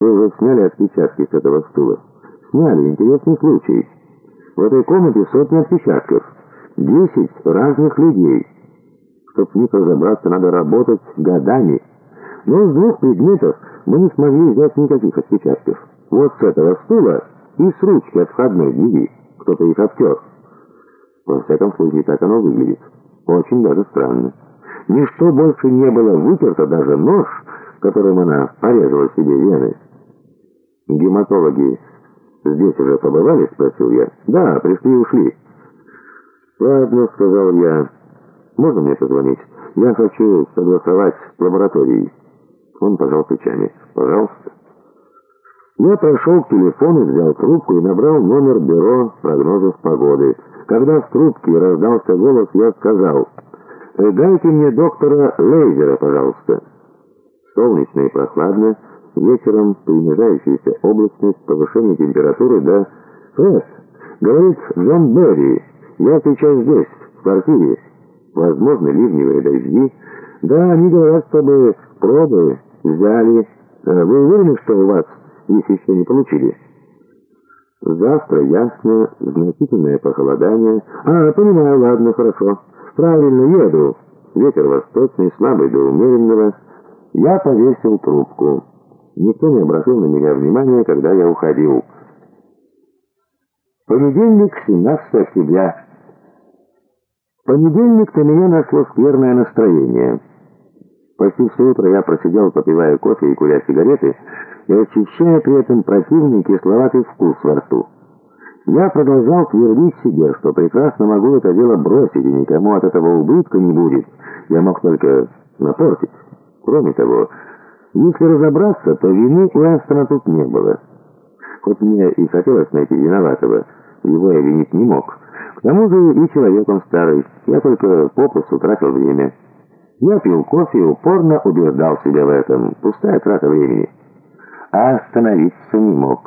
Вы уже сняли отпечатки с этого стула? Сняли, интересный случай. В этой комнате сотни отпечатков. Десять разных людей. Чтоб в них разобраться, надо работать годами. Но с двух предметов мы не смогли взять никаких отпечатков. Вот с этого стула и с ручки от входной двери. Кто-то их обтер. Во всяком случае, так оно выглядит. Очень даже странно. Ничто больше не было вытерто, даже нож, которым она порезала себе вены. «Гематологи здесь уже побывали?» — спросил я. «Да, пришли и ушли». «Ладно», — сказал я. «Можно мне позвонить? Я хочу согласовать с лабораторией». Он пожал плечами. «Пожалуйста». Я прошел к телефону, взял трубку и набрал номер бюро прогнозов погоды. Когда в трубке раздался голос, я сказал, «Дайте мне доктора Лейзера, пожалуйста». Солнечно и прохладно, вечером принижающаяся облачность, повышение температуры до... «Фред», — говорит Джон Берри, — «я сейчас здесь, в квартире. Возможно, ливневые дожди. Да, они говорят, чтобы пробы взяли. Вы уверены, что у вас их еще не получили?» «Завтра ясно, значительное похолодание. А, понимаю, ладно, хорошо. Правильно, еду. Ветер восточный, слабый до умеренного». Я повесил трубку. Никто не обратил на меня внимания, когда я уходил. Понедельник, 17 октября. Понедельник на меня нашло скверное настроение. Почти все утро я просидел, попивая кофе и куря сигареты, и ощущая при этом противный кисловатый вкус во рту. Я продолжал твердить себе, что прекрасно могу это дело бросить, и никому от этого убытка не будет. Я мог только напортить. Кроме того, если разобраться, то вины у Эстона тут не было. Хоть мне и хотелось найти виноватого, его я винить не мог. К тому же и человек он старый, я только попусту тратил время. Я пил кофе и упорно убеждал себя в этом. Пустая трата времени. А остановиться не мог.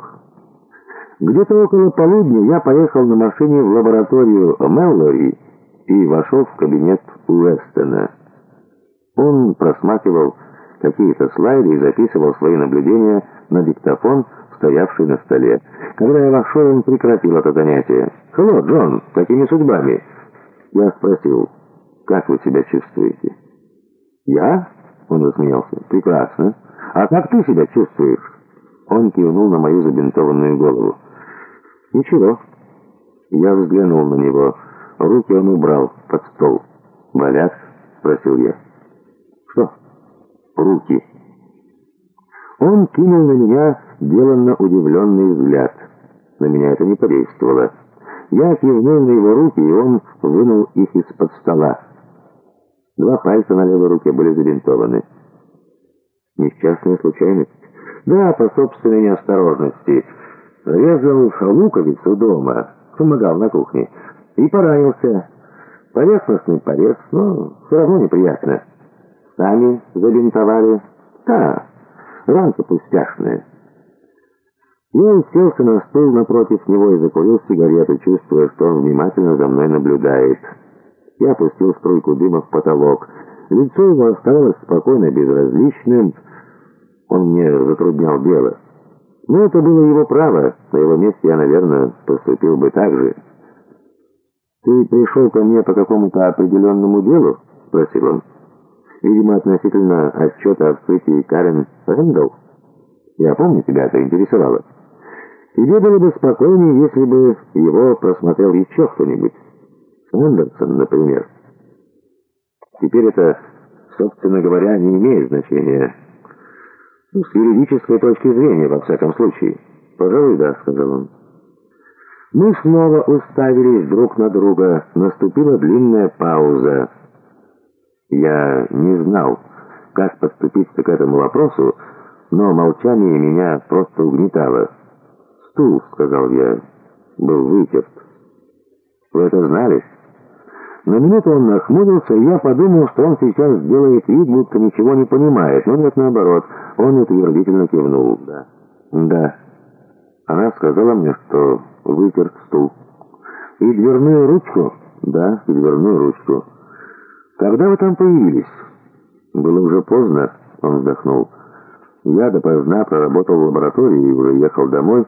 Где-то около полудня я поехал на машине в лабораторию Меллори и вошел в кабинет Уэстона. Он просматривал какие-то слайды и записывал свои наблюдения на диктофон, стоявший на столе. Когда я вошел, он прекратил это занятие. «Хелло, Джон, какими судьбами?» Я спросил, «Как вы себя чувствуете?» «Я?» — он засмеялся. «Прекрасно. А как ты себя чувствуешь?» Он кивнул на мою забинтованную голову. «Ничего». Я взглянул на него. Руки он убрал под стол. «Болят?» — спросил я. «Что?» «Руки». Он кинул на меня деланно удивленный взгляд. На меня это не подействовало. Я кивнул на его руки, и он вынул их из-под стола. Два пальца на левой руке были забинтованы. Несчастная случайность? Да, по собственной неосторожности. Резал луковицу дома, помогал на кухне, и поранился. Поверхностный порез, но все равно неприятно. Сами забинтовали? Да, ранка пустяшная. Я уселся на стул напротив него и закурил сигарету, чувствуя, что он внимательно за мной наблюдает. Я опустил струйку дыма в потолок. Лицо его оставалось спокойно безразличным. Он мне затруднял дело. Но это было его право. На его месте я, наверное, поступил бы так же. «Ты пришел ко мне по какому-то определенному делу?» — спросил он. «Видимо, относительно отчета о вскрытии Карен Рэндалл. Я помню, тебя это интересовало. Тебе было бы спокойнее, если бы его просмотрел еще кто-нибудь». Андерсон, например. Теперь это, собственно говоря, не имеет значения. Ну, с юридической точки зрения, во всяком случае. Пожалуй, да, сказал он. Мы снова уставились друг на друга. Наступила длинная пауза. Я не знал, как подступиться к этому вопросу, но молчание меня просто угнетало. «Стул», — сказал я, — «был вытерт». «Вы это знали?» На минуту он нахмурился, и я подумал, что он сейчас сделает вид, будто ничего не понимает. Но нет, наоборот, он утвердительно кивнул. «Да». «Да». Она сказала мне, что вытер стул. «И дверную ручку?» «Да, и дверную ручку». «Когда вы там появились?» «Было уже поздно», — он вздохнул. Я допоздна проработал в лаборатории и уже ехал домой,